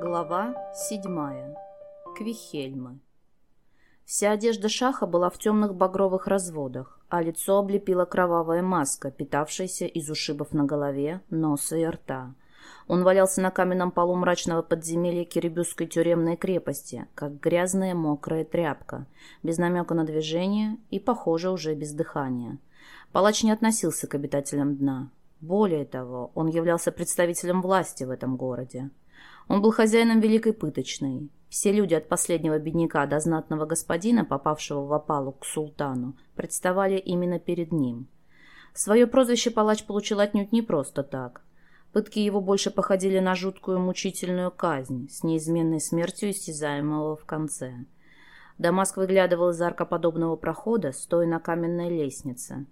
Глава седьмая. Квихельмы. Вся одежда Шаха была в темных багровых разводах, а лицо облепила кровавая маска, питавшаяся из ушибов на голове, носа и рта. Он валялся на каменном полу мрачного подземелья Кирибюсской тюремной крепости, как грязная мокрая тряпка, без намека на движение и, похоже, уже без дыхания. Палач не относился к обитателям дна. Более того, он являлся представителем власти в этом городе. Он был хозяином Великой Пыточной. Все люди от последнего бедняка до знатного господина, попавшего в опалу к султану, представали именно перед ним. Свое прозвище палач получил отнюдь не просто так. Пытки его больше походили на жуткую мучительную казнь с неизменной смертью истязаемого в конце. Дамаск выглядывал из аркоподобного прохода, стоя на каменной лестнице.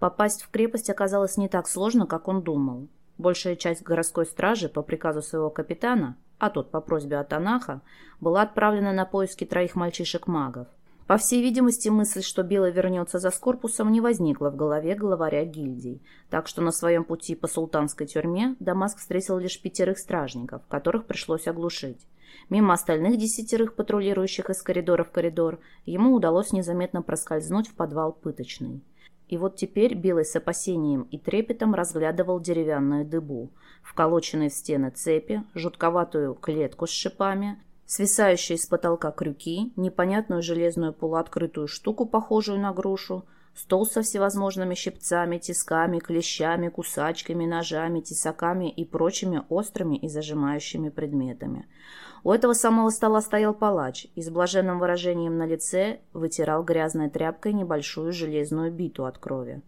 Попасть в крепость оказалось не так сложно, как он думал. Большая часть городской стражи по приказу своего капитана, а тот по просьбе Атанаха, была отправлена на поиски троих мальчишек-магов. По всей видимости, мысль, что Белый вернется за Скорпусом, не возникла в голове главаря гильдий, так что на своем пути по султанской тюрьме Дамаск встретил лишь пятерых стражников, которых пришлось оглушить. Мимо остальных десятерых патрулирующих из коридора в коридор, ему удалось незаметно проскользнуть в подвал пыточный. И вот теперь Белый с опасением и трепетом разглядывал деревянную дыбу, вколоченные в стены цепи, жутковатую клетку с шипами, свисающие с потолка крюки, непонятную железную полуоткрытую штуку, похожую на грушу, стол со всевозможными щипцами, тисками, клещами, кусачками, ножами, тесаками и прочими острыми и зажимающими предметами. У этого самого стола стоял палач и с блаженным выражением на лице вытирал грязной тряпкой небольшую железную биту от крови.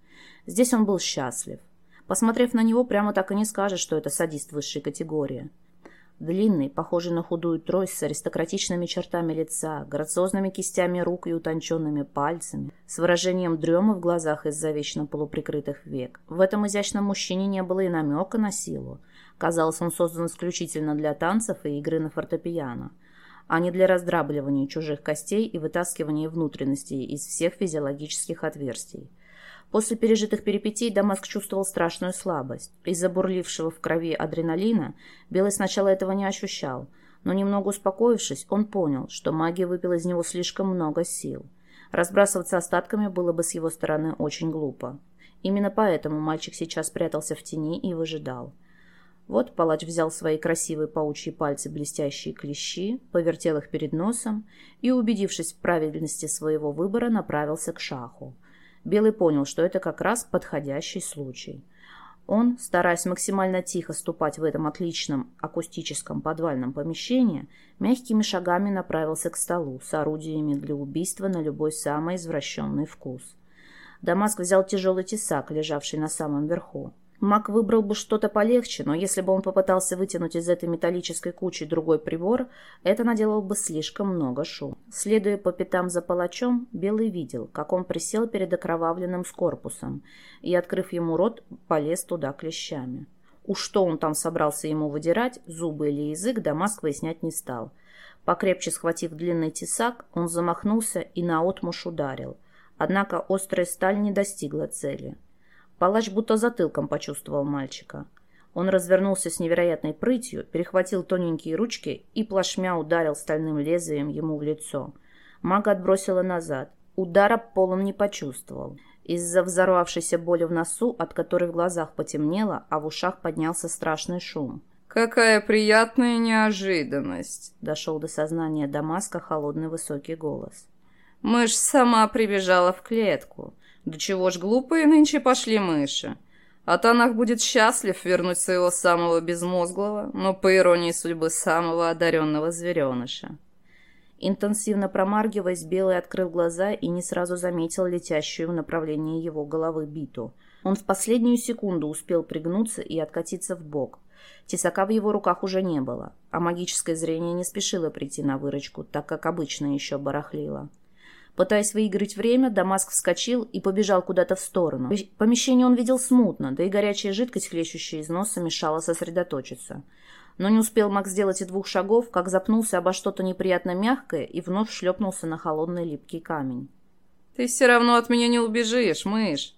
Здесь он был счастлив. Посмотрев на него, прямо так и не скажешь, что это садист высшей категории. Длинный, похожий на худую трость с аристократичными чертами лица, грациозными кистями рук и утонченными пальцами, с выражением дремы в глазах из-за вечно полуприкрытых век. В этом изящном мужчине не было и намека на силу. Казалось, он создан исключительно для танцев и игры на фортепиано, а не для раздрабливания чужих костей и вытаскивания внутренностей из всех физиологических отверстий. После пережитых перипетий Дамаск чувствовал страшную слабость. Из-за бурлившего в крови адреналина Белый сначала этого не ощущал, но немного успокоившись, он понял, что магия выпила из него слишком много сил. Разбрасываться остатками было бы с его стороны очень глупо. Именно поэтому мальчик сейчас прятался в тени и выжидал. Вот палач взял свои красивые паучьи пальцы блестящие клещи, повертел их перед носом и, убедившись в правильности своего выбора, направился к шаху. Белый понял, что это как раз подходящий случай. Он, стараясь максимально тихо ступать в этом отличном акустическом подвальном помещении, мягкими шагами направился к столу с орудиями для убийства на любой самый извращенный вкус. Дамаск взял тяжелый тесак, лежавший на самом верху. Мак выбрал бы что-то полегче, но если бы он попытался вытянуть из этой металлической кучи другой прибор, это наделало бы слишком много шума. Следуя по пятам за палачом, Белый видел, как он присел перед окровавленным скорпусом и, открыв ему рот, полез туда клещами. Уж что он там собрался ему выдирать, зубы или язык, Дамаск выяснять не стал. Покрепче схватив длинный тесак, он замахнулся и наотмашь ударил. Однако острая сталь не достигла цели. Палач будто затылком почувствовал мальчика. Он развернулся с невероятной прытью, перехватил тоненькие ручки и плашмя ударил стальным лезвием ему в лицо. Мага отбросила назад. Удара полон не почувствовал. Из-за взорвавшейся боли в носу, от которой в глазах потемнело, а в ушах поднялся страшный шум. «Какая приятная неожиданность!» — дошел до сознания Дамаска холодный высокий голос. «Мышь сама прибежала в клетку. Да чего ж глупые нынче пошли мыши. А Танах будет счастлив вернуть своего самого безмозглого, но, по иронии судьбы, самого одаренного звереныша. Интенсивно промаргиваясь, Белый открыл глаза и не сразу заметил летящую в направлении его головы биту. Он в последнюю секунду успел пригнуться и откатиться в бок. Тесака в его руках уже не было, а магическое зрение не спешило прийти на выручку, так как обычно еще барахлило. Пытаясь выиграть время, Дамаск вскочил и побежал куда-то в сторону. Помещение он видел смутно, да и горячая жидкость, хлещущая из носа, мешала сосредоточиться. Но не успел Макс сделать и двух шагов, как запнулся обо что-то неприятно мягкое и вновь шлепнулся на холодный липкий камень. «Ты все равно от меня не убежишь, мышь!»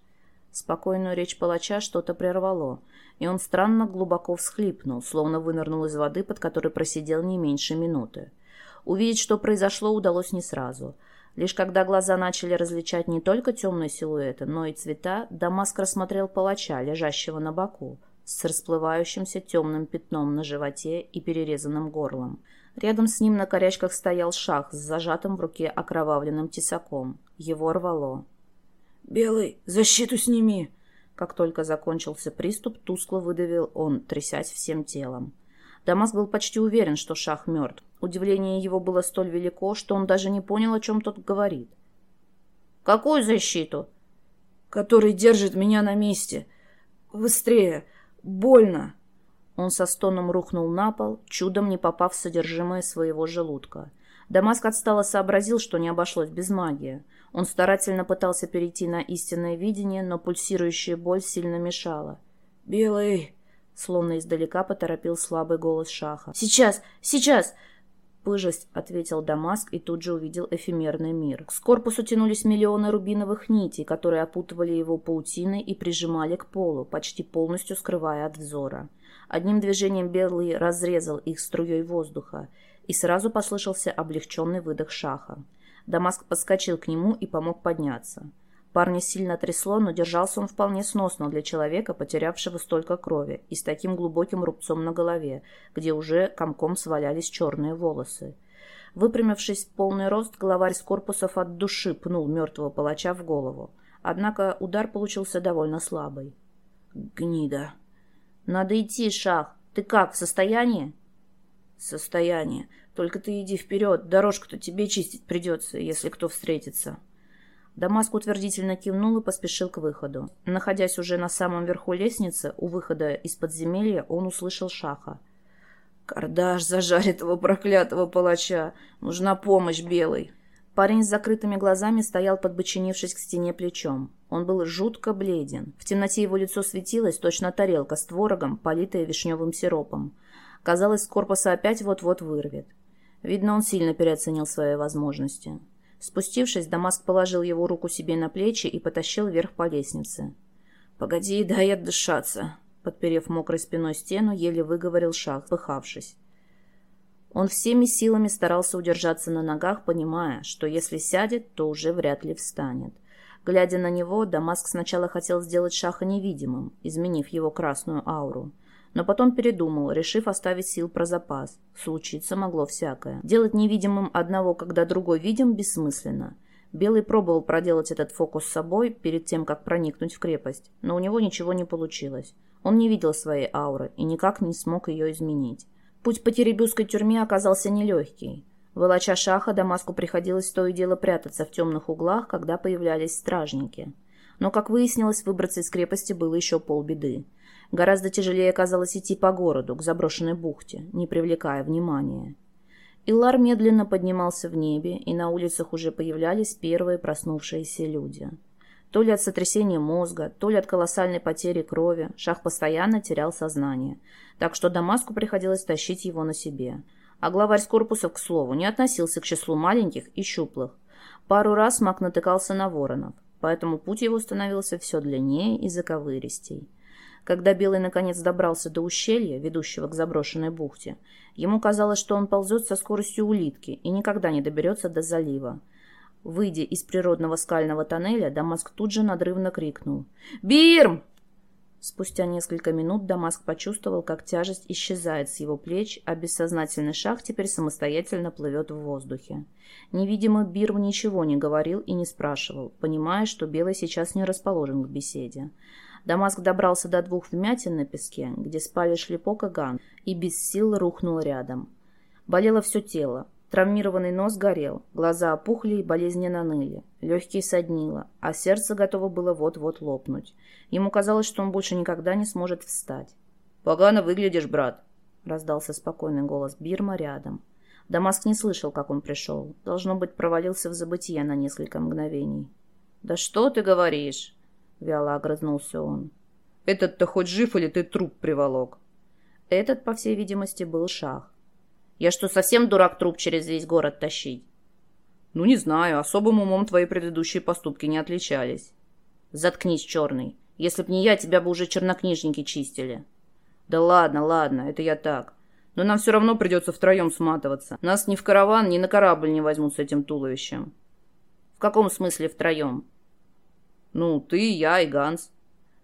Спокойную речь палача что-то прервало. и он странно глубоко всхлипнул, словно вынырнул из воды, под которой просидел не меньше минуты. Увидеть, что произошло, удалось не сразу. Лишь когда глаза начали различать не только темные силуэты, но и цвета, Дамаск рассмотрел палача, лежащего на боку, с расплывающимся темным пятном на животе и перерезанным горлом. Рядом с ним на корячках стоял шах с зажатым в руке окровавленным тесаком. Его рвало. «Белый, защиту сними!» Как только закончился приступ, тускло выдавил он, трясясь всем телом. Дамаск был почти уверен, что Шах мертв. Удивление его было столь велико, что он даже не понял, о чем тот говорит. «Какую защиту?» «Который держит меня на месте. Быстрее! Больно!» Он со стоном рухнул на пол, чудом не попав в содержимое своего желудка. Дамаск отстало сообразил, что не обошлось без магии. Он старательно пытался перейти на истинное видение, но пульсирующая боль сильно мешала. «Белый!» — словно издалека поторопил слабый голос Шаха. «Сейчас! Сейчас!» Пыжесть, ответил Дамаск и тут же увидел эфемерный мир. К корпусу тянулись миллионы рубиновых нитей, которые опутывали его паутиной и прижимали к полу, почти полностью скрывая от взора. Одним движением Белый разрезал их струей воздуха, и сразу послышался облегченный выдох шаха. Дамаск подскочил к нему и помог подняться. Парня сильно трясло, но держался он вполне сносно для человека, потерявшего столько крови, и с таким глубоким рубцом на голове, где уже комком свалялись черные волосы. Выпрямившись в полный рост, главарь с корпусов от души пнул мертвого палача в голову. Однако удар получился довольно слабый. «Гнида!» «Надо идти, Шах. Ты как, в состоянии?» «Состояние. Только ты иди вперед. Дорожку-то тебе чистить придется, если кто встретится». Дамаск утвердительно кивнул и поспешил к выходу. Находясь уже на самом верху лестницы, у выхода из подземелья, он услышал Шаха. «Кардаш зажарит этого проклятого палача! Нужна помощь, Белый!» Парень с закрытыми глазами стоял, подбочинившись к стене плечом. Он был жутко бледен. В темноте его лицо светилось, точно тарелка с творогом, политая вишневым сиропом. Казалось, корпуса опять вот-вот вырвет. Видно, он сильно переоценил свои возможности. Спустившись, Дамаск положил его руку себе на плечи и потащил вверх по лестнице. «Погоди, дай отдышаться», — подперев мокрой спиной стену, еле выговорил шаг, пыхавшись. Он всеми силами старался удержаться на ногах, понимая, что если сядет, то уже вряд ли встанет. Глядя на него, Дамаск сначала хотел сделать Шаха невидимым, изменив его красную ауру. Но потом передумал, решив оставить сил про запас. Случиться могло всякое. Делать невидимым одного, когда другой видим, бессмысленно. Белый пробовал проделать этот фокус с собой перед тем, как проникнуть в крепость, но у него ничего не получилось. Он не видел своей ауры и никак не смог ее изменить. Путь по Теребюской тюрьме оказался нелегкий. Волоча шаха, Дамаску приходилось то и дело прятаться в темных углах, когда появлялись стражники. Но, как выяснилось, выбраться из крепости было еще полбеды. Гораздо тяжелее оказалось идти по городу, к заброшенной бухте, не привлекая внимания. Иллар медленно поднимался в небе, и на улицах уже появлялись первые проснувшиеся люди. То ли от сотрясения мозга, то ли от колоссальной потери крови, Шах постоянно терял сознание, так что Дамаску приходилось тащить его на себе – а главарь с корпусов, к слову, не относился к числу маленьких и щуплых. Пару раз маг натыкался на воронов, поэтому путь его становился все длиннее и заковыристей. Когда Белый наконец добрался до ущелья, ведущего к заброшенной бухте, ему казалось, что он ползет со скоростью улитки и никогда не доберется до залива. Выйдя из природного скального тоннеля, Дамаск тут же надрывно крикнул «Бирм!» Спустя несколько минут Дамаск почувствовал, как тяжесть исчезает с его плеч, а бессознательный шах теперь самостоятельно плывет в воздухе. Невидимый Бирм ничего не говорил и не спрашивал, понимая, что Белый сейчас не расположен к беседе. Дамаск добрался до двух вмятин на песке, где спали шлепок и ган, и без сил рухнул рядом. Болело все тело, Травмированный нос горел, глаза опухли и болезненно ныли, легкие соднило, а сердце готово было вот-вот лопнуть. Ему казалось, что он больше никогда не сможет встать. «Погано выглядишь, брат», — раздался спокойный голос Бирма рядом. Дамаск не слышал, как он пришел. Должно быть, провалился в забытие на несколько мгновений. «Да что ты говоришь?» — вяло огрызнулся он. «Этот-то хоть жив или ты труп приволок?» Этот, по всей видимости, был шах. Я что, совсем дурак труп через весь город тащить? Ну, не знаю, особым умом твои предыдущие поступки не отличались. Заткнись, черный. Если б не я, тебя бы уже чернокнижники чистили. Да ладно, ладно, это я так. Но нам все равно придется втроем сматываться. Нас ни в караван, ни на корабль не возьмут с этим туловищем. В каком смысле втроем? Ну, ты, я и Ганс.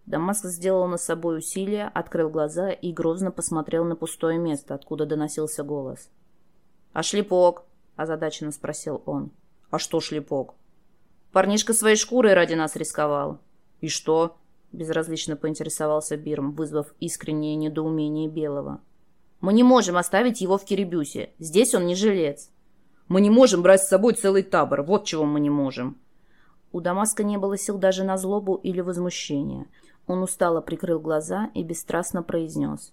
Дамаск сделал на собой усилие, открыл глаза и грозно посмотрел на пустое место, откуда доносился голос. «А шлепок?» – озадаченно спросил он. «А что шлепок?» «Парнишка своей шкурой ради нас рисковал». «И что?» – безразлично поинтересовался Бирм, вызвав искреннее недоумение Белого. «Мы не можем оставить его в Кирибюсе. Здесь он не жилец». «Мы не можем брать с собой целый табор. Вот чего мы не можем». У Дамаска не было сил даже на злобу или возмущение – он устало прикрыл глаза и бесстрастно произнес.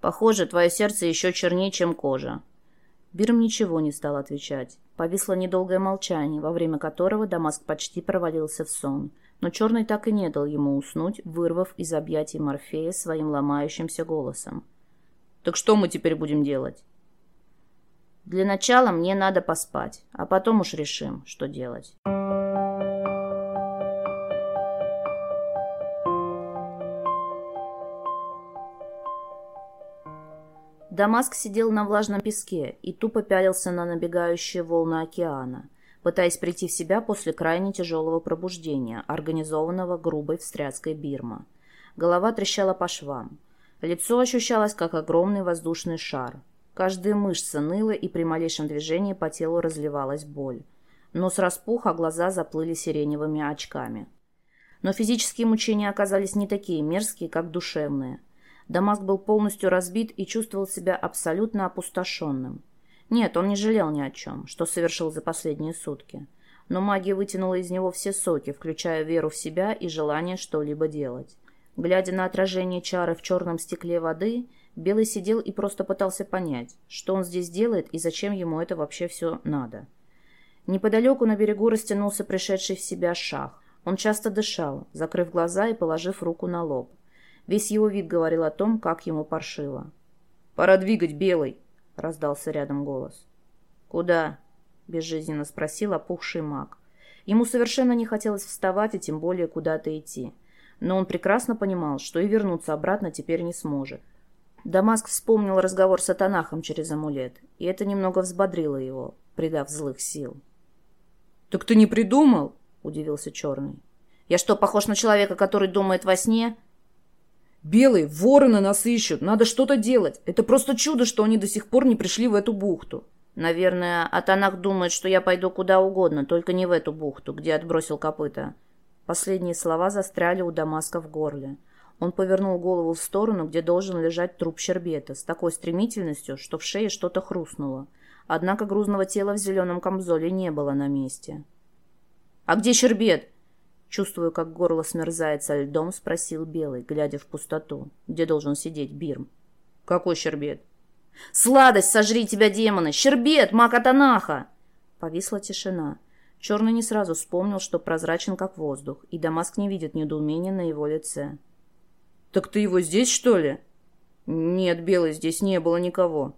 «Похоже, твое сердце еще чернее, чем кожа». Бирм ничего не стал отвечать. Повисло недолгое молчание, во время которого Дамаск почти провалился в сон. Но Черный так и не дал ему уснуть, вырвав из объятий Морфея своим ломающимся голосом. «Так что мы теперь будем делать?» «Для начала мне надо поспать, а потом уж решим, что делать». Дамаск сидел на влажном песке и тупо пялился на набегающие волны океана, пытаясь прийти в себя после крайне тяжелого пробуждения, организованного грубой встряской Бирма. Голова трещала по швам. Лицо ощущалось, как огромный воздушный шар. Каждая мышца ныла, и при малейшем движении по телу разливалась боль. Нос распух, а глаза заплыли сиреневыми очками. Но физические мучения оказались не такие мерзкие, как душевные – Дамаск был полностью разбит и чувствовал себя абсолютно опустошенным. Нет, он не жалел ни о чем, что совершил за последние сутки. Но магия вытянула из него все соки, включая веру в себя и желание что-либо делать. Глядя на отражение чары в черном стекле воды, Белый сидел и просто пытался понять, что он здесь делает и зачем ему это вообще все надо. Неподалеку на берегу растянулся пришедший в себя шах. Он часто дышал, закрыв глаза и положив руку на лоб. Весь его вид говорил о том, как ему паршиво. «Пора двигать, Белый!» — раздался рядом голос. «Куда?» — безжизненно спросил опухший маг. Ему совершенно не хотелось вставать и тем более куда-то идти. Но он прекрасно понимал, что и вернуться обратно теперь не сможет. Дамаск вспомнил разговор с Атанахом через амулет, и это немного взбодрило его, придав злых сил. «Так ты не придумал?» — удивился Черный. «Я что, похож на человека, который думает во сне?» «Белые, вороны нас ищут, надо что-то делать. Это просто чудо, что они до сих пор не пришли в эту бухту». «Наверное, Атанах думает, что я пойду куда угодно, только не в эту бухту, где отбросил копыта». Последние слова застряли у Дамаска в горле. Он повернул голову в сторону, где должен лежать труп Щербета, с такой стремительностью, что в шее что-то хрустнуло. Однако грузного тела в зеленом камзоле не было на месте. «А где Щербет?» Чувствуя, как горло смерзается льдом, спросил Белый, глядя в пустоту, где должен сидеть Бирм. «Какой щербет?» «Сладость, сожри тебя, демоны! Щербет, мак Атанаха!» Повисла тишина. Черный не сразу вспомнил, что прозрачен, как воздух, и Дамаск не видит недоумения на его лице. «Так ты его здесь, что ли?» «Нет, Белый, здесь не было никого».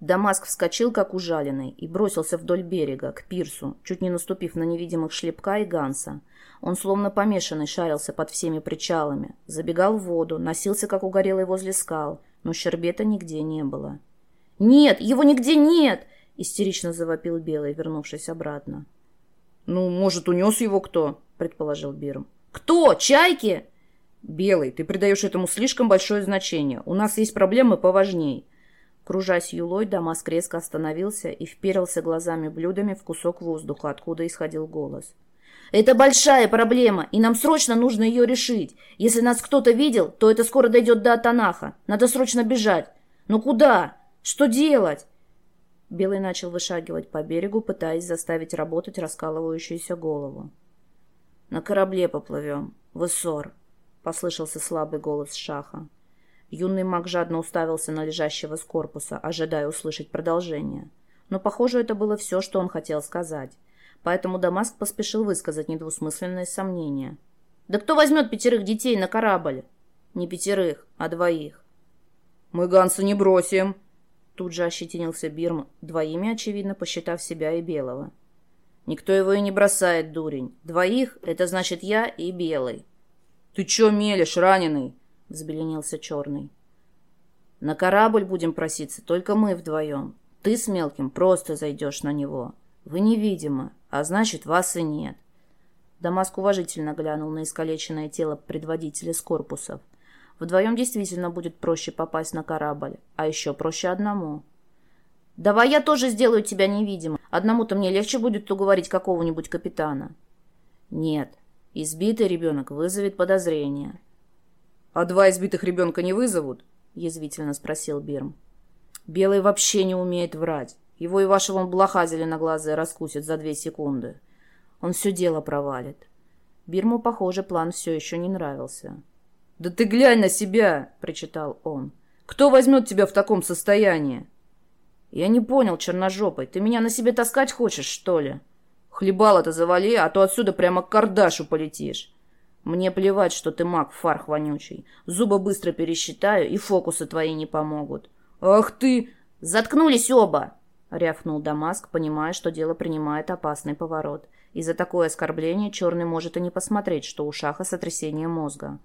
Дамаск вскочил, как ужаленный, и бросился вдоль берега, к пирсу, чуть не наступив на невидимых шлепка и ганса. Он словно помешанный шарился под всеми причалами, забегал в воду, носился, как угорелый возле скал, но щербета нигде не было. «Нет, его нигде нет!» — истерично завопил Белый, вернувшись обратно. «Ну, может, унес его кто?» — предположил Бирм. «Кто? Чайки?» «Белый, ты придаешь этому слишком большое значение. У нас есть проблемы поважней. Кружась юлой, Дамаск резко остановился и вперился глазами блюдами в кусок воздуха, откуда исходил голос. «Это большая проблема, и нам срочно нужно ее решить. Если нас кто-то видел, то это скоро дойдет до Атанаха. Надо срочно бежать. Но куда? Что делать?» Белый начал вышагивать по берегу, пытаясь заставить работать раскалывающуюся голову. «На корабле поплывем. В Иссор», — послышался слабый голос Шаха. Юный маг жадно уставился на лежащего с корпуса, ожидая услышать продолжение. Но, похоже, это было все, что он хотел сказать. Поэтому Дамаск поспешил высказать недвусмысленное сомнение. «Да кто возьмет пятерых детей на корабль?» «Не пятерых, а двоих». «Мы Ганса не бросим!» Тут же ощетинился Бирм, двоими, очевидно, посчитав себя и Белого. «Никто его и не бросает, дурень. Двоих — это значит я и Белый». «Ты чё мелешь, раненый?» Взбеленился черный. На корабль будем проситься только мы вдвоем. Ты с мелким просто зайдешь на него. Вы невидимы, а значит, вас и нет. Дамаск уважительно глянул на искалеченное тело предводителя с корпусов. Вдвоем действительно будет проще попасть на корабль, а еще проще одному. «Давай я тоже сделаю тебя невидимым. Одному-то мне легче будет уговорить какого-нибудь капитана». «Нет, избитый ребенок вызовет подозрение». «А два избитых ребенка не вызовут?» — язвительно спросил Бирм. «Белый вообще не умеет врать. Его и вашего блоха зеленоглазая раскусит за две секунды. Он все дело провалит». Бирму, похоже, план все еще не нравился. «Да ты глянь на себя!» — прочитал он. «Кто возьмет тебя в таком состоянии?» «Я не понял, черножопый, ты меня на себе таскать хочешь, что ли?» «Хлебало-то завали, а то отсюда прямо к Кардашу полетишь. Мне плевать, что ты маг, фарх вонючий. Зубы быстро пересчитаю, и фокусы твои не помогут. Ах ты! Заткнулись оба! Рявкнул Дамаск, понимая, что дело принимает опасный поворот. И за такое оскорбление Черный может и не посмотреть, что у Шаха сотрясение мозга.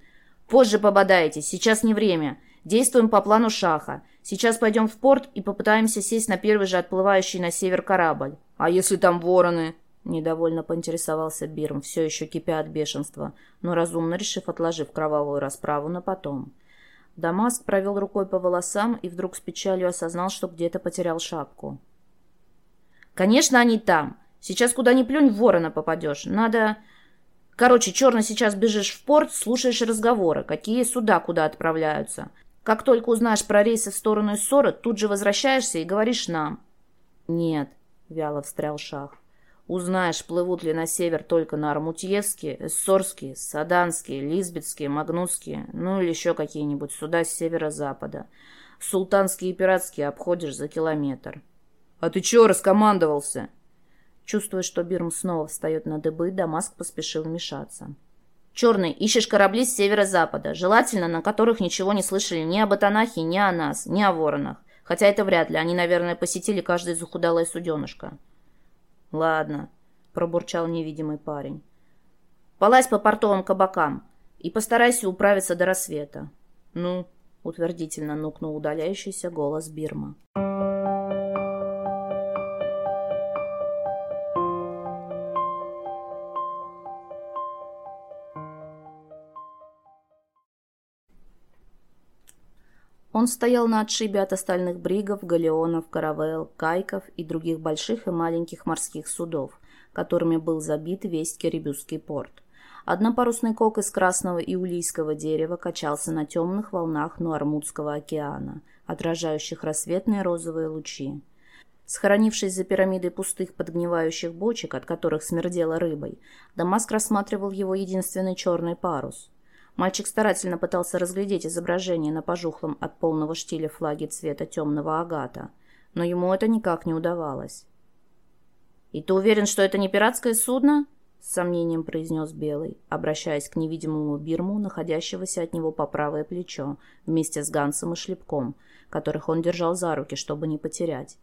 «Позже пободаетесь, сейчас не время. Действуем по плану Шаха. Сейчас пойдем в порт и попытаемся сесть на первый же отплывающий на север корабль». «А если там вороны?» Недовольно поинтересовался Бирм, все еще кипя от бешенства, но разумно решив, отложив кровавую расправу на потом. Дамаск провел рукой по волосам и вдруг с печалью осознал, что где-то потерял шапку. «Конечно, они там. Сейчас куда ни плюнь, ворона попадешь. Надо...» «Короче, черно сейчас бежишь в порт, слушаешь разговоры, какие суда куда отправляются. Как только узнаешь про рейсы в сторону Иссора, тут же возвращаешься и говоришь нам». «Нет», — вяло встрял Шах. Узнаешь, плывут ли на север только на Армутьевские, Эссорские, Саданские, Лизбетские, Магнусские, ну или еще какие-нибудь суда с северо-запада. Султанские и пиратские обходишь за километр. А ты чего раскомандовался? Чувствуя, что Бирм снова встает на дыбы, Дамаск поспешил вмешаться. «Черный, ищешь корабли с северо-запада, желательно, на которых ничего не слышали ни об Атанахе, ни о нас, ни о воронах. Хотя это вряд ли, они, наверное, посетили каждое захудалое суденышко». «Ладно», — пробурчал невидимый парень. «Полазь по портовым кабакам и постарайся управиться до рассвета». «Ну», — утвердительно нукнул удаляющийся голос Бирма. Он стоял на отшибе от остальных бригов, галеонов, каравел, кайков и других больших и маленьких морских судов, которыми был забит весь Керебюзский порт. Однопарусный кок из красного иулийского дерева качался на темных волнах Нуармутского океана, отражающих рассветные розовые лучи. Схоронившись за пирамидой пустых подгнивающих бочек, от которых смердело рыбой, Дамаск рассматривал его единственный черный парус – Мальчик старательно пытался разглядеть изображение на пожухлом от полного штиля флаге цвета темного агата, но ему это никак не удавалось. «И ты уверен, что это не пиратское судно?» — с сомнением произнес Белый, обращаясь к невидимому Бирму, находящегося от него по правое плечо, вместе с Гансом и Шлепком, которых он держал за руки, чтобы не потерять.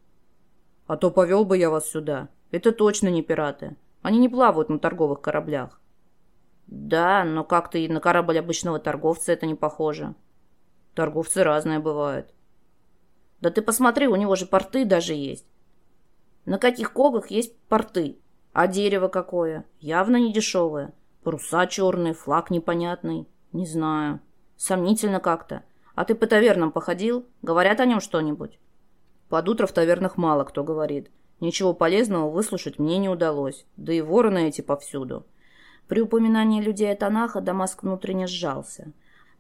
«А то повел бы я вас сюда. Это точно не пираты. Они не плавают на торговых кораблях. Да, но как-то и на корабль обычного торговца это не похоже. Торговцы разные бывают. Да ты посмотри, у него же порты даже есть. На каких когах есть порты? А дерево какое? Явно не дешевое. Паруса черные, флаг непонятный. Не знаю. Сомнительно как-то. А ты по тавернам походил? Говорят о нем что-нибудь? Под утро в тавернах мало кто говорит. Ничего полезного выслушать мне не удалось. Да и вороны эти повсюду. При упоминании людей от Анаха Дамаск внутренне сжался.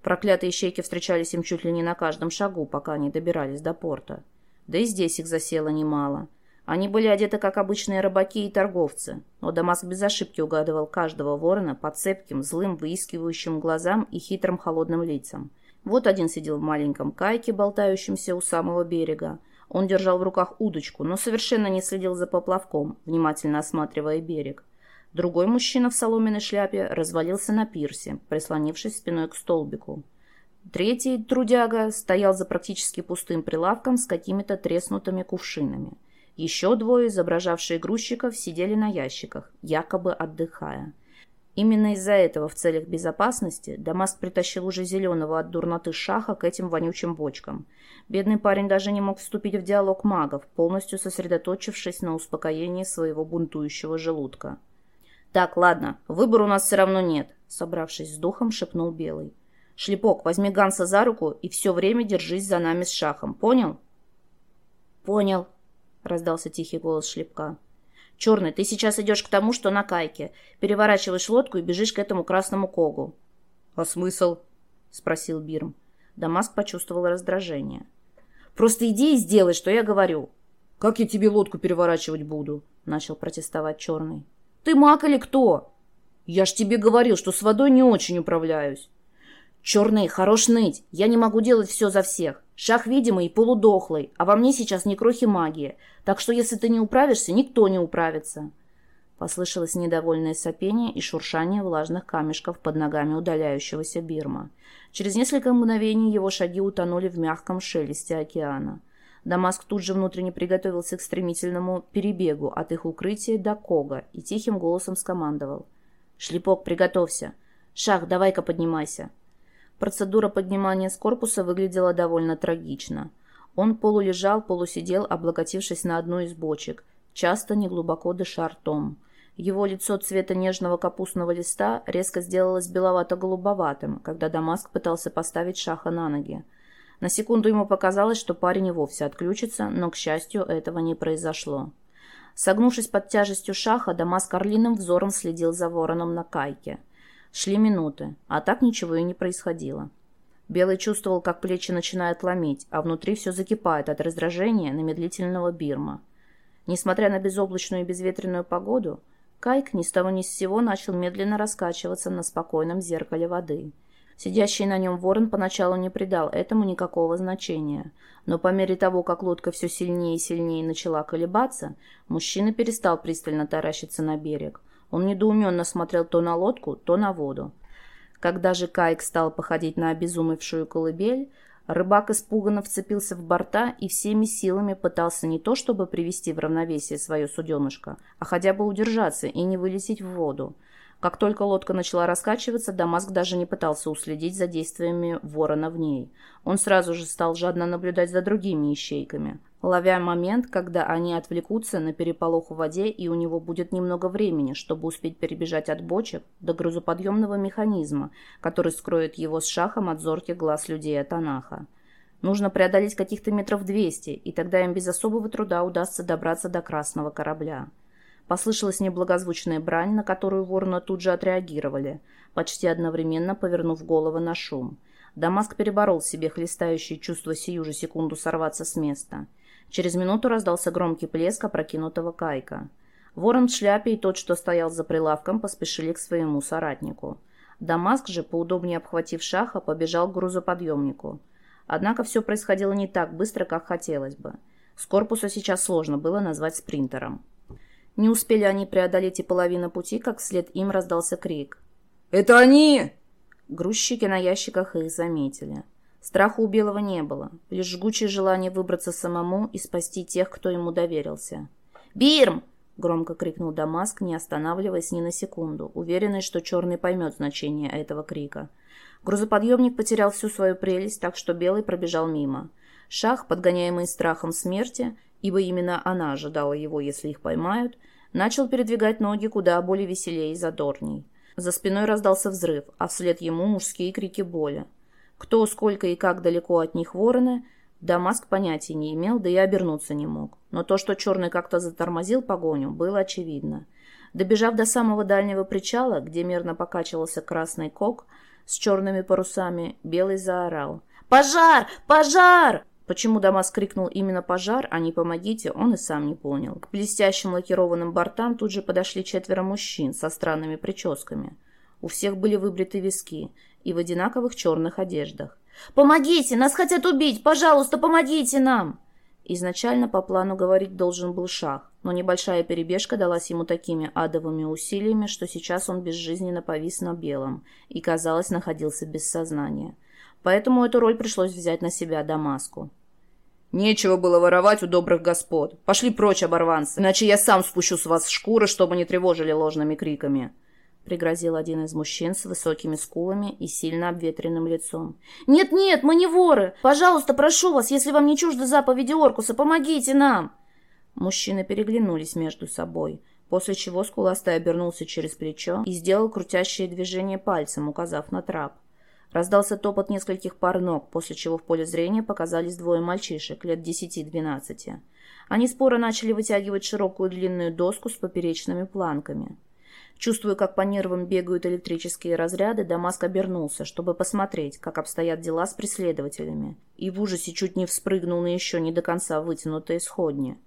Проклятые щейки встречались им чуть ли не на каждом шагу, пока они добирались до порта. Да и здесь их засело немало. Они были одеты, как обычные рыбаки и торговцы, но Дамаск без ошибки угадывал каждого ворона по цепким, злым, выискивающим глазам и хитрым холодным лицам. Вот один сидел в маленьком кайке, болтающемся у самого берега. Он держал в руках удочку, но совершенно не следил за поплавком, внимательно осматривая берег. Другой мужчина в соломенной шляпе развалился на пирсе, прислонившись спиной к столбику. Третий, трудяга, стоял за практически пустым прилавком с какими-то треснутыми кувшинами. Еще двое, изображавшие грузчиков, сидели на ящиках, якобы отдыхая. Именно из-за этого в целях безопасности Дамаск притащил уже зеленого от дурноты шаха к этим вонючим бочкам. Бедный парень даже не мог вступить в диалог магов, полностью сосредоточившись на успокоении своего бунтующего желудка. «Так, ладно, выбора у нас все равно нет», — собравшись с духом, шепнул Белый. «Шлепок, возьми Ганса за руку и все время держись за нами с шахом, понял?» «Понял», — раздался тихий голос Шлепка. «Черный, ты сейчас идешь к тому, что на кайке. Переворачиваешь лодку и бежишь к этому красному когу». «А смысл?» — спросил Бирм. Дамаск почувствовал раздражение. «Просто иди и сделай, что я говорю». «Как я тебе лодку переворачивать буду?» — начал протестовать Черный. «Ты маг или кто?» «Я ж тебе говорил, что с водой не очень управляюсь». «Черный, хорош ныть. Я не могу делать все за всех. Шах видимый и полудохлый, а во мне сейчас не крохи магии. Так что если ты не управишься, никто не управится». Послышалось недовольное сопение и шуршание влажных камешков под ногами удаляющегося Бирма. Через несколько мгновений его шаги утонули в мягком шелесте океана. Дамаск тут же внутренне приготовился к стремительному перебегу от их укрытия до Кога и тихим голосом скомандовал. «Шлепок, приготовься! Шах, давай-ка поднимайся!» Процедура поднимания с корпуса выглядела довольно трагично. Он полулежал, полусидел, облокотившись на одну из бочек, часто неглубоко дыша ртом. Его лицо цвета нежного капустного листа резко сделалось беловато-голубоватым, когда Дамаск пытался поставить Шаха на ноги. На секунду ему показалось, что парень и вовсе отключится, но, к счастью, этого не произошло. Согнувшись под тяжестью Шаха, Дамаск орлиным взором следил за вороном на кайке – Шли минуты, а так ничего и не происходило. Белый чувствовал, как плечи начинают ломить, а внутри все закипает от раздражения на медлительного Бирма. Несмотря на безоблачную и безветренную погоду, Кайк ни с того ни с сего начал медленно раскачиваться на спокойном зеркале воды. Сидящий на нем ворон поначалу не придал этому никакого значения, но по мере того, как лодка все сильнее и сильнее начала колебаться, мужчина перестал пристально таращиться на берег – он недоуменно смотрел то на лодку, то на воду. Когда же Кайк стал походить на обезумевшую колыбель, рыбак испуганно вцепился в борта и всеми силами пытался не то чтобы привести в равновесие свое суденышко, а хотя бы удержаться и не вылететь в воду. Как только лодка начала раскачиваться, Дамаск даже не пытался уследить за действиями ворона в ней. Он сразу же стал жадно наблюдать за другими ищейками ловя момент, когда они отвлекутся на переполох в воде, и у него будет немного времени, чтобы успеть перебежать от бочек до грузоподъемного механизма, который скроет его с шахом от зорких глаз людей от Анаха. Нужно преодолеть каких-то метров двести, и тогда им без особого труда удастся добраться до красного корабля. Послышалась неблагозвучная брань, на которую ворона тут же отреагировали, почти одновременно повернув головы на шум. Дамаск переборол себе хлестающее чувство сию же секунду сорваться с места – Через минуту раздался громкий плеск опрокинутого кайка. Ворон в шляпе и тот, что стоял за прилавком, поспешили к своему соратнику. Дамаск же, поудобнее обхватив шаха, побежал к грузоподъемнику. Однако все происходило не так быстро, как хотелось бы. С корпуса сейчас сложно было назвать спринтером. Не успели они преодолеть и половину пути, как вслед им раздался крик. «Это они!» Грузчики на ящиках их заметили. Страха у Белого не было, лишь жгучее желание выбраться самому и спасти тех, кто ему доверился. «Бирм!» — громко крикнул Дамаск, не останавливаясь ни на секунду, уверенный, что Черный поймет значение этого крика. Грузоподъемник потерял всю свою прелесть, так что Белый пробежал мимо. Шах, подгоняемый страхом смерти, ибо именно она ожидала его, если их поймают, начал передвигать ноги куда более веселее и задорней. За спиной раздался взрыв, а вслед ему мужские крики боли. Кто, сколько и как далеко от них вороны, Дамаск понятия не имел, да и обернуться не мог. Но то, что Черный как-то затормозил погоню, было очевидно. Добежав до самого дальнего причала, где мерно покачивался красный кок с черными парусами, Белый заорал. «Пожар! Пожар!» Почему Дамас крикнул именно «пожар», а не «помогите», он и сам не понял. К блестящим лакированным бортам тут же подошли четверо мужчин со странными прическами. У всех были выбриты виски и в одинаковых черных одеждах. «Помогите! Нас хотят убить! Пожалуйста, помогите нам!» Изначально по плану говорить должен был Шах, но небольшая перебежка далась ему такими адовыми усилиями, что сейчас он безжизненно повис на белом и, казалось, находился без сознания. Поэтому эту роль пришлось взять на себя Дамаску. «Нечего было воровать у добрых господ. Пошли прочь, оборванцы, иначе я сам спущу с вас шкуры, чтобы не тревожили ложными криками», — пригрозил один из мужчин с высокими скулами и сильно обветренным лицом. «Нет-нет, мы не воры! Пожалуйста, прошу вас, если вам не чужды заповеди Оркуса, помогите нам!» Мужчины переглянулись между собой, после чего скуластый обернулся через плечо и сделал крутящее движение пальцем, указав на трап. Раздался топот нескольких пар ног, после чего в поле зрения показались двое мальчишек, лет десяти-двенадцати. Они споро начали вытягивать широкую длинную доску с поперечными планками. Чувствуя, как по нервам бегают электрические разряды, Дамаск обернулся, чтобы посмотреть, как обстоят дела с преследователями, и в ужасе чуть не вспрыгнул на еще не до конца вытянутые сходни.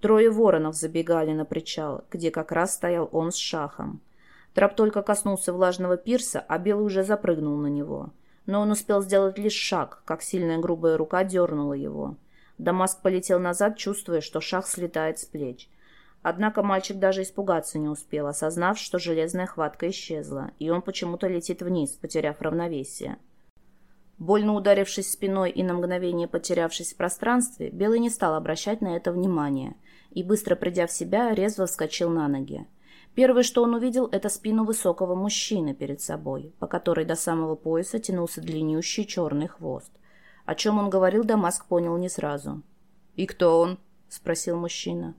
Трое воронов забегали на причал, где как раз стоял он с шахом. Трап только коснулся влажного пирса, а Белый уже запрыгнул на него. Но он успел сделать лишь шаг, как сильная грубая рука дернула его. Дамаск полетел назад, чувствуя, что шах слетает с плеч. Однако мальчик даже испугаться не успел, осознав, что железная хватка исчезла, и он почему-то летит вниз, потеряв равновесие. Больно ударившись спиной и на мгновение потерявшись в пространстве, Белый не стал обращать на это внимания и, быстро придя в себя, резво вскочил на ноги. Первое, что он увидел, это спину высокого мужчины перед собой, по которой до самого пояса тянулся длиннющий черный хвост. О чем он говорил, Дамаск понял не сразу. «И кто он?» — спросил мужчина.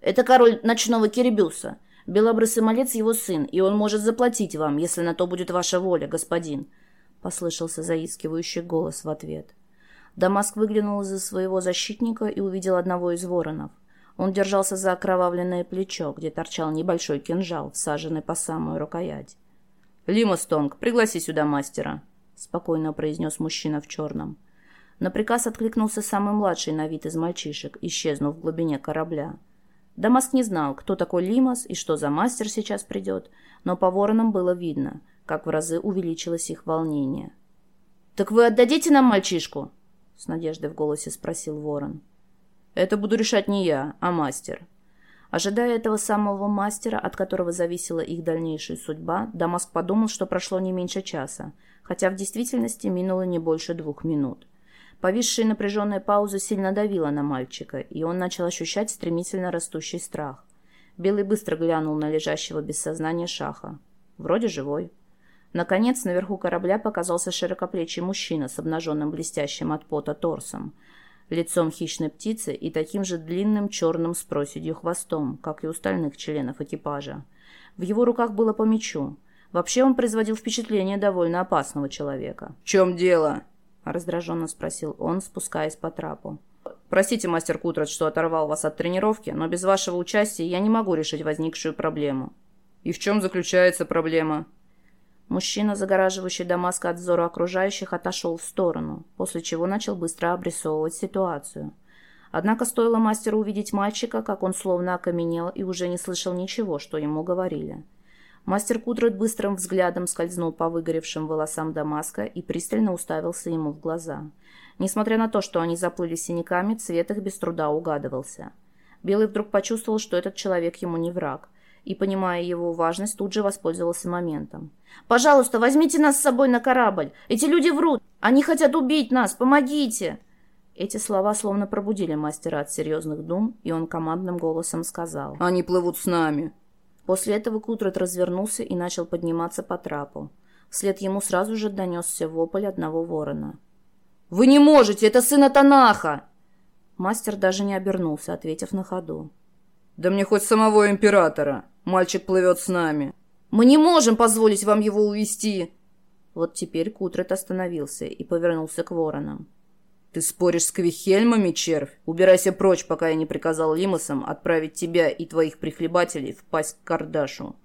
Это король ночного Кирибюса. Белобрысый малец его сын, и он может заплатить вам, если на то будет ваша воля, господин», — послышался заискивающий голос в ответ. Дамаск выглянул из-за своего защитника и увидел одного из воронов. Он держался за окровавленное плечо, где торчал небольшой кинжал, всаженный по самую рукоять. «Лимус Тонг, пригласи сюда мастера», — спокойно произнес мужчина в черном. На приказ откликнулся самый младший на вид из мальчишек, исчезнув в глубине корабля. Дамаск не знал, кто такой Лимас и что за мастер сейчас придет, но по воронам было видно, как в разы увеличилось их волнение. «Так вы отдадите нам мальчишку?» — с надеждой в голосе спросил ворон. «Это буду решать не я, а мастер». Ожидая этого самого мастера, от которого зависела их дальнейшая судьба, Дамаск подумал, что прошло не меньше часа, хотя в действительности минуло не больше двух минут. Повисшая напряженная пауза сильно давила на мальчика, и он начал ощущать стремительно растущий страх. Белый быстро глянул на лежащего без сознания шаха. Вроде живой. Наконец, наверху корабля показался широкоплечий мужчина с обнаженным блестящим от пота торсом, лицом хищной птицы и таким же длинным черным с проседью хвостом, как и у остальных членов экипажа. В его руках было по мечу. Вообще он производил впечатление довольно опасного человека. «В чем дело?» — раздраженно спросил он, спускаясь по трапу. «Простите, мастер Кутрат, что оторвал вас от тренировки, но без вашего участия я не могу решить возникшую проблему». «И в чем заключается проблема?» Мужчина, загораживающий Дамаска от взора окружающих, отошел в сторону, после чего начал быстро обрисовывать ситуацию. Однако стоило мастеру увидеть мальчика, как он словно окаменел и уже не слышал ничего, что ему говорили. Мастер Кудрат быстрым взглядом скользнул по выгоревшим волосам Дамаска и пристально уставился ему в глаза. Несмотря на то, что они заплыли синяками, цвет их без труда угадывался. Белый вдруг почувствовал, что этот человек ему не враг, и, понимая его важность, тут же воспользовался моментом. «Пожалуйста, возьмите нас с собой на корабль! Эти люди врут! Они хотят убить нас! Помогите!» Эти слова словно пробудили мастера от серьезных дум, и он командным голосом сказал. «Они плывут с нами!» После этого Кутрат развернулся и начал подниматься по трапу. Вслед ему сразу же донесся вопль одного ворона. «Вы не можете! Это сына Танаха!» Мастер даже не обернулся, ответив на ходу. «Да мне хоть самого императора! Мальчик плывет с нами!» «Мы не можем позволить вам его увести!» Вот теперь Кутрет остановился и повернулся к воронам. «Ты споришь с Квихельмами, червь? Убирайся прочь, пока я не приказал Лимосам отправить тебя и твоих прихлебателей в пасть к Кардашу».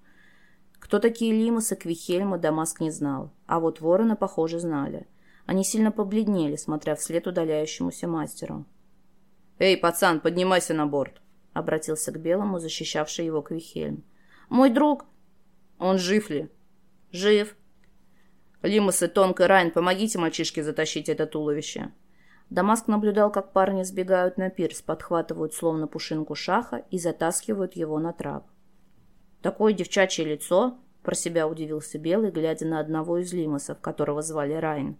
Кто такие Лимосы, Квихельмы, Дамаск не знал. А вот вороны, похоже, знали. Они сильно побледнели, смотря вслед удаляющемуся мастеру. «Эй, пацан, поднимайся на борт!» — обратился к Белому, защищавший его Квихельм. «Мой друг...» «Он жив ли?» «Жив». «Лимосы, Тонко и Райн, помогите мальчишке затащить это туловище!» Дамаск наблюдал, как парни сбегают на пирс, подхватывают словно пушинку шаха и затаскивают его на трап. «Такое девчачье лицо!» — про себя удивился Белый, глядя на одного из лимосов, которого звали Райн.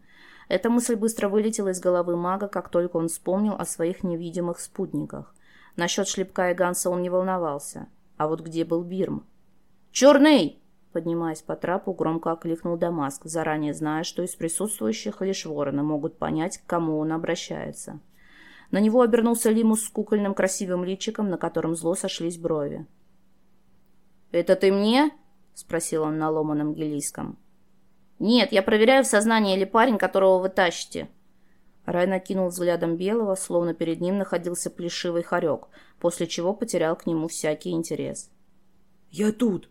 Эта мысль быстро вылетела из головы мага, как только он вспомнил о своих невидимых спутниках. Насчет шлепка и Ганса он не волновался. А вот где был Бирм? «Черный!» Поднимаясь по трапу, громко окликнул Дамаск, заранее зная, что из присутствующих лишь вороны могут понять, к кому он обращается. На него обернулся Лимус с кукольным красивым личиком, на котором зло сошлись брови. «Это ты мне?» — спросил он на ломаном гелийском. «Нет, я проверяю, в сознании ли парень, которого вы тащите». Рай накинул взглядом Белого, словно перед ним находился плешивый хорек, после чего потерял к нему всякий интерес. «Я тут!»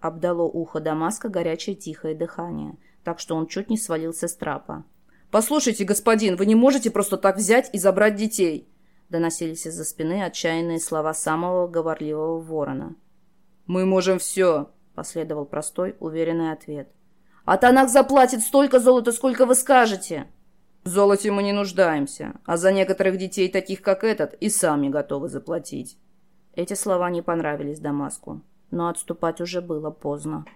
Обдало ухо Дамаска горячее тихое дыхание, так что он чуть не свалился с трапа. «Послушайте, господин, вы не можете просто так взять и забрать детей!» Доносились из-за спины отчаянные слова самого говорливого ворона. «Мы можем все!» — последовал простой, уверенный ответ. «А Танах заплатит столько золота, сколько вы скажете!» «В золоте мы не нуждаемся, а за некоторых детей, таких как этот, и сами готовы заплатить». Эти слова не понравились Дамаску, но отступать уже было поздно.